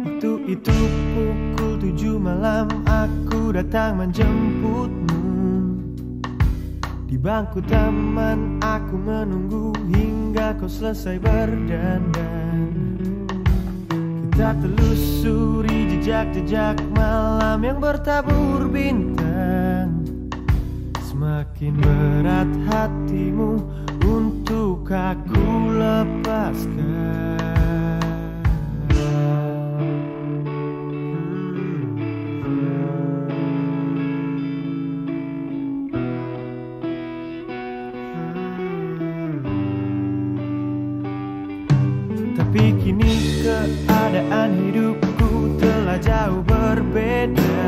Waktu itu pukul tujuh malam aku datang menjemputmu. Di bangku taman aku menunggu hingga kau selesai berdandan. Kita telusuri jejak-jejak malam yang bertabur bintang. Semakin berat hatimu untuk aku lepaskan keadaan hidupku telah jauh berbeda.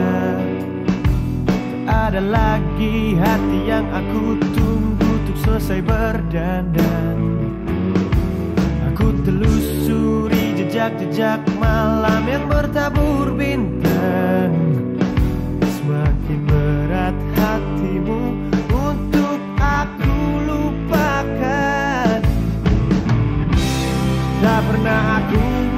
Tak ada lagi hati yang aku tunggu untuk selesai berdandan Aku telusuri jejak-jejak malam yang bertabur bintang. Semakin berat hatimu untuk aku lupakan. Tak pernah aku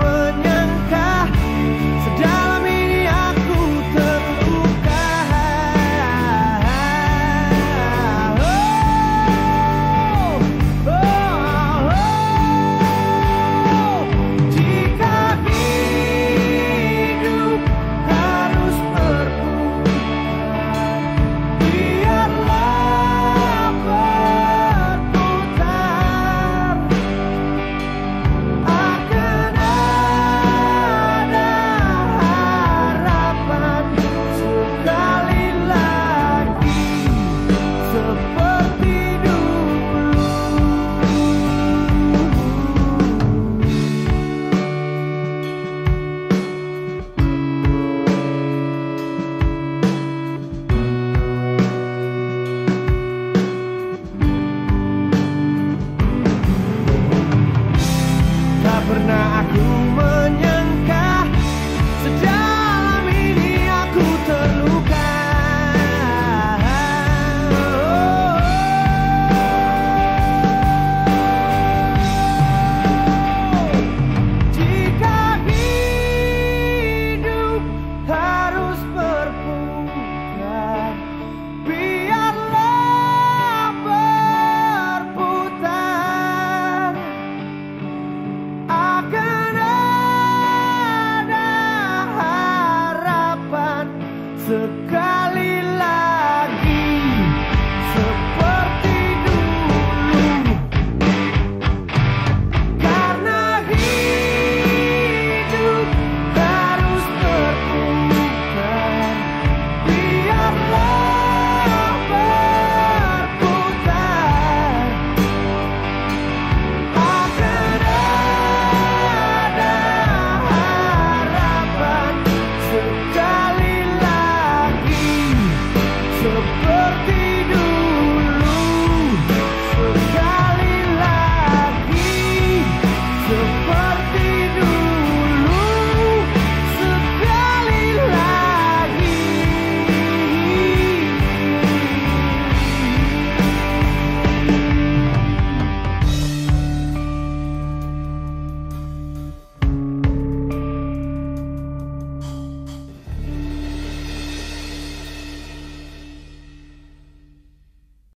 the